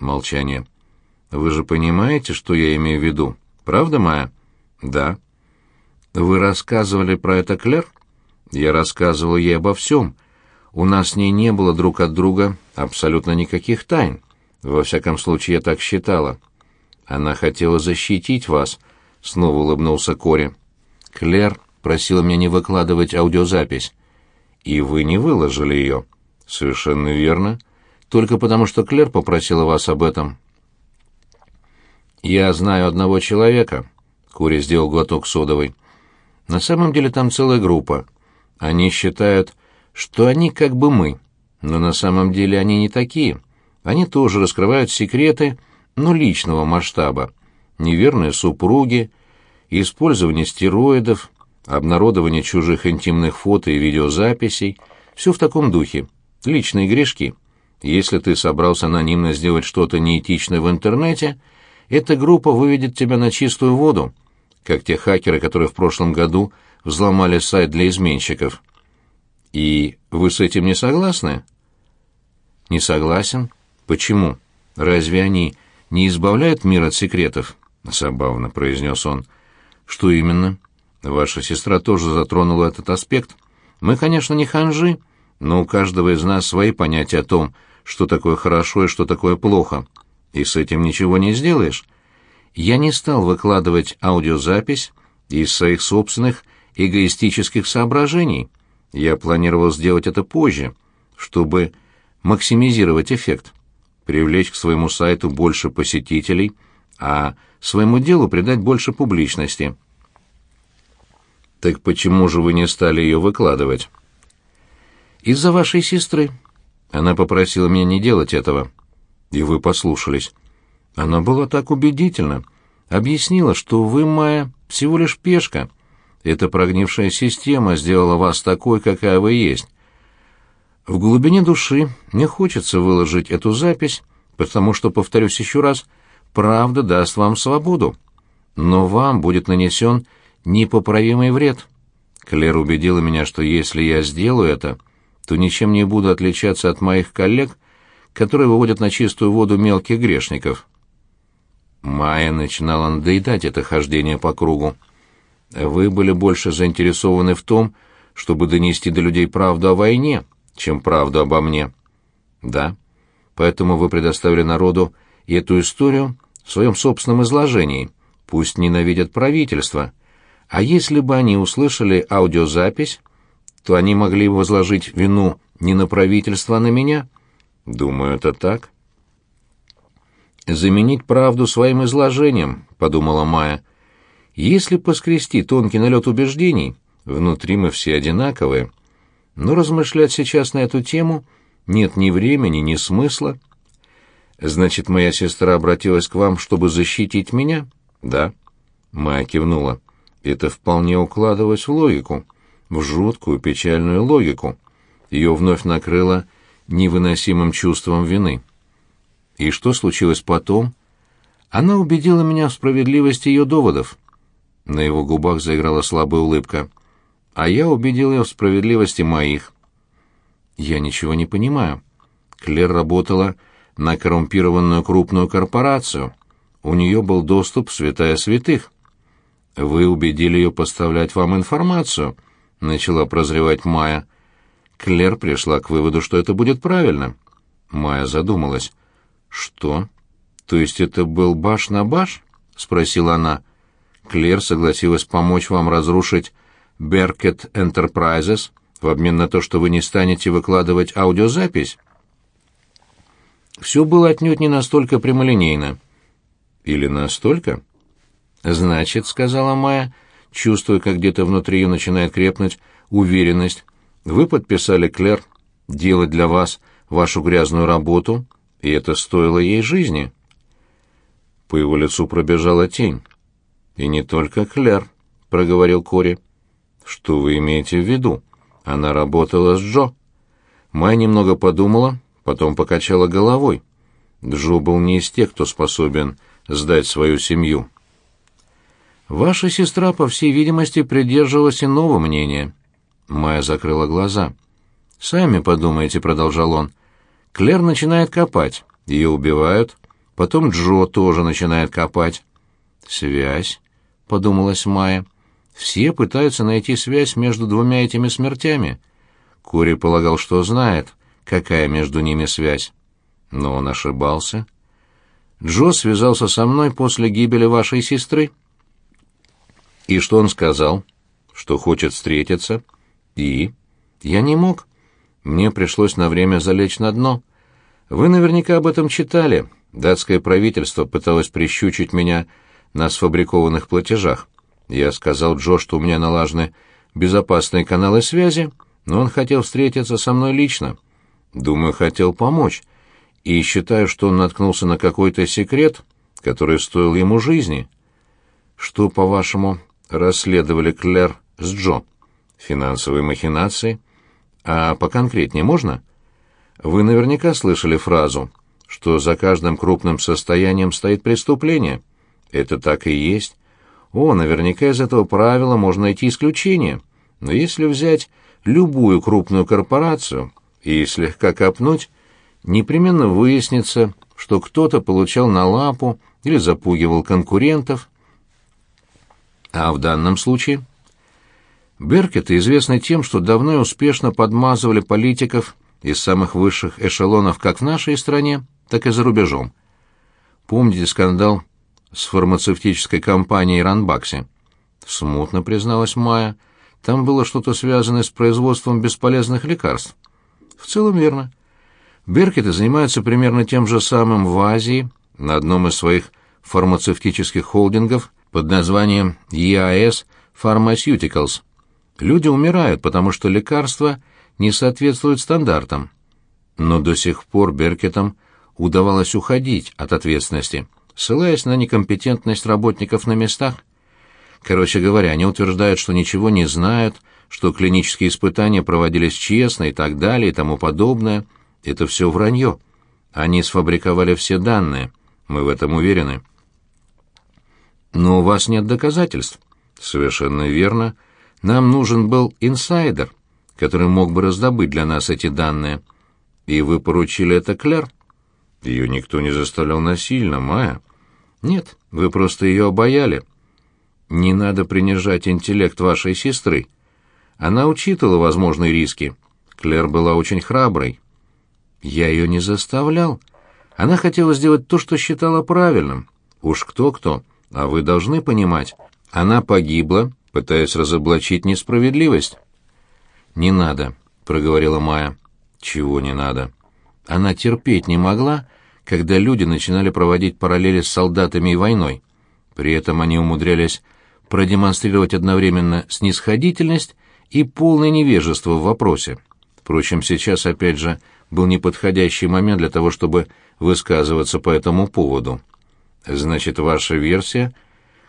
Молчание. «Вы же понимаете, что я имею в виду? Правда, Майя?» «Да». «Вы рассказывали про это Клэр?» «Я рассказывал ей обо всем. У нас с ней не было друг от друга абсолютно никаких тайн. Во всяком случае, я так считала. Она хотела защитить вас», — снова улыбнулся Кори. «Клэр просила меня не выкладывать аудиозапись. И вы не выложили ее?» «Совершенно верно. Только потому, что Клэр попросила вас об этом». «Я знаю одного человека», — Кури сделал глоток содовой. «На самом деле там целая группа. Они считают, что они как бы мы, но на самом деле они не такие. Они тоже раскрывают секреты, но личного масштаба. Неверные супруги, использование стероидов, обнародование чужих интимных фото и видеозаписей — все в таком духе. Личные грешки. Если ты собрался анонимно сделать что-то неэтичное в интернете — эта группа выведет тебя на чистую воду, как те хакеры, которые в прошлом году взломали сайт для изменщиков. И вы с этим не согласны? Не согласен. Почему? Разве они не избавляют мир от секретов? Забавно, произнес он. Что именно? Ваша сестра тоже затронула этот аспект. Мы, конечно, не ханжи, но у каждого из нас свои понятия о том, что такое хорошо и что такое плохо и с этим ничего не сделаешь. Я не стал выкладывать аудиозапись из своих собственных эгоистических соображений. Я планировал сделать это позже, чтобы максимизировать эффект, привлечь к своему сайту больше посетителей, а своему делу придать больше публичности. Так почему же вы не стали ее выкладывать? Из-за вашей сестры. Она попросила меня не делать этого. И вы послушались. Она была так убедительна. Объяснила, что вы, Майя, всего лишь пешка. Эта прогнившая система сделала вас такой, какая вы есть. В глубине души мне хочется выложить эту запись, потому что, повторюсь еще раз, правда даст вам свободу. Но вам будет нанесен непоправимый вред. Клэр убедила меня, что если я сделаю это, то ничем не буду отличаться от моих коллег, которые выводят на чистую воду мелких грешников. Майя начинала надоедать это хождение по кругу. Вы были больше заинтересованы в том, чтобы донести до людей правду о войне, чем правду обо мне. Да. Поэтому вы предоставили народу эту историю в своем собственном изложении. Пусть ненавидят правительство. А если бы они услышали аудиозапись, то они могли возложить вину не на правительство, а на меня — Думаю, это так. Заменить правду своим изложением, подумала Майя. Если поскрести тонкий налет убеждений, внутри мы все одинаковые. Но размышлять сейчас на эту тему нет ни времени, ни смысла. Значит, моя сестра обратилась к вам, чтобы защитить меня? Да. Майя кивнула. Это вполне укладывалось в логику, в жуткую печальную логику. Ее вновь накрыло невыносимым чувством вины. И что случилось потом? Она убедила меня в справедливости ее доводов. На его губах заиграла слабая улыбка. А я убедил ее в справедливости моих. Я ничего не понимаю. Клер работала на коррумпированную крупную корпорацию. У нее был доступ в святая святых. Вы убедили ее поставлять вам информацию, начала прозревать Майя. Клер пришла к выводу, что это будет правильно. Майя задумалась. «Что? То есть это был баш на баш?» — спросила она. «Клер согласилась помочь вам разрушить Беркет Enterprises в обмен на то, что вы не станете выкладывать аудиозапись?» Все было отнюдь не настолько прямолинейно. «Или настолько?» «Значит», — сказала Майя, чувствуя, как где-то внутри ее начинает крепнуть уверенность, вы подписали Клэр делать для вас вашу грязную работу, и это стоило ей жизни. По его лицу пробежала тень. И не только Клэр, проговорил Кори. Что вы имеете в виду? Она работала с Джо. Май немного подумала, потом покачала головой. Джо был не из тех, кто способен сдать свою семью. Ваша сестра, по всей видимости, придерживалась иного мнения. Майя закрыла глаза. «Сами подумайте», — продолжал он. «Клер начинает копать. Ее убивают. Потом Джо тоже начинает копать. «Связь», — подумалась Майя. «Все пытаются найти связь между двумя этими смертями». Кури полагал, что знает, какая между ними связь. Но он ошибался. Джо связался со мной после гибели вашей сестры. И что он сказал? Что хочет встретиться. И? Я не мог. Мне пришлось на время залечь на дно. Вы наверняка об этом читали. Датское правительство пыталось прищучить меня на сфабрикованных платежах. Я сказал Джо, что у меня налажены безопасные каналы связи, но он хотел встретиться со мной лично. Думаю, хотел помочь. И считаю, что он наткнулся на какой-то секрет, который стоил ему жизни. Что, по-вашему, расследовали Клэр с Джо? Финансовые махинации? А поконкретнее можно? Вы наверняка слышали фразу, что за каждым крупным состоянием стоит преступление. Это так и есть. О, наверняка из этого правила можно найти исключение. Но если взять любую крупную корпорацию и слегка копнуть, непременно выяснится, что кто-то получал на лапу или запугивал конкурентов. А в данном случае Беркеты известны тем, что давно и успешно подмазывали политиков из самых высших эшелонов как в нашей стране, так и за рубежом. Помните скандал с фармацевтической компанией «Ранбакси»? Смутно призналась Майя. Там было что-то связанное с производством бесполезных лекарств. В целом верно. Беркеты занимаются примерно тем же самым в Азии, на одном из своих фармацевтических холдингов под названием EAS Pharmaceuticals. Люди умирают, потому что лекарства не соответствуют стандартам. Но до сих пор Беркетам удавалось уходить от ответственности, ссылаясь на некомпетентность работников на местах. Короче говоря, они утверждают, что ничего не знают, что клинические испытания проводились честно и так далее и тому подобное. Это все вранье. Они сфабриковали все данные. Мы в этом уверены. Но у вас нет доказательств. Совершенно верно. Нам нужен был инсайдер, который мог бы раздобыть для нас эти данные. И вы поручили это Клэр? Ее никто не заставлял насильно, Майя. Нет, вы просто ее обаяли. Не надо принижать интеллект вашей сестры. Она учитывала возможные риски. Клэр была очень храброй. Я ее не заставлял. Она хотела сделать то, что считала правильным. Уж кто-кто, а вы должны понимать. Она погибла, пытаясь разоблачить несправедливость. «Не надо», — проговорила Майя. «Чего не надо?» Она терпеть не могла, когда люди начинали проводить параллели с солдатами и войной. При этом они умудрялись продемонстрировать одновременно снисходительность и полное невежество в вопросе. Впрочем, сейчас, опять же, был неподходящий момент для того, чтобы высказываться по этому поводу. Значит, ваша версия?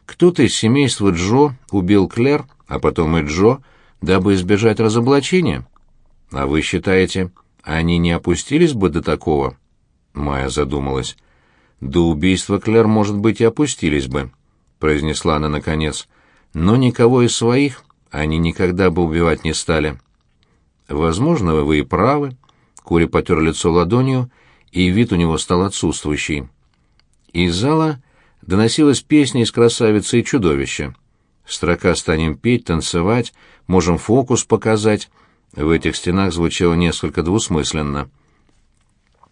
Кто-то из семейства Джо убил Клэр, а потом и Джо, дабы избежать разоблачения? А вы считаете, они не опустились бы до такого? Майя задумалась. До убийства Клэр, может быть, и опустились бы, произнесла она наконец. Но никого из своих они никогда бы убивать не стали. Возможно, вы и правы. Кури потер лицо ладонью, и вид у него стал отсутствующий. Из зала доносилась песня из «Красавицы и чудовища». Строка «Станем петь, танцевать, можем фокус показать» в этих стенах звучало несколько двусмысленно —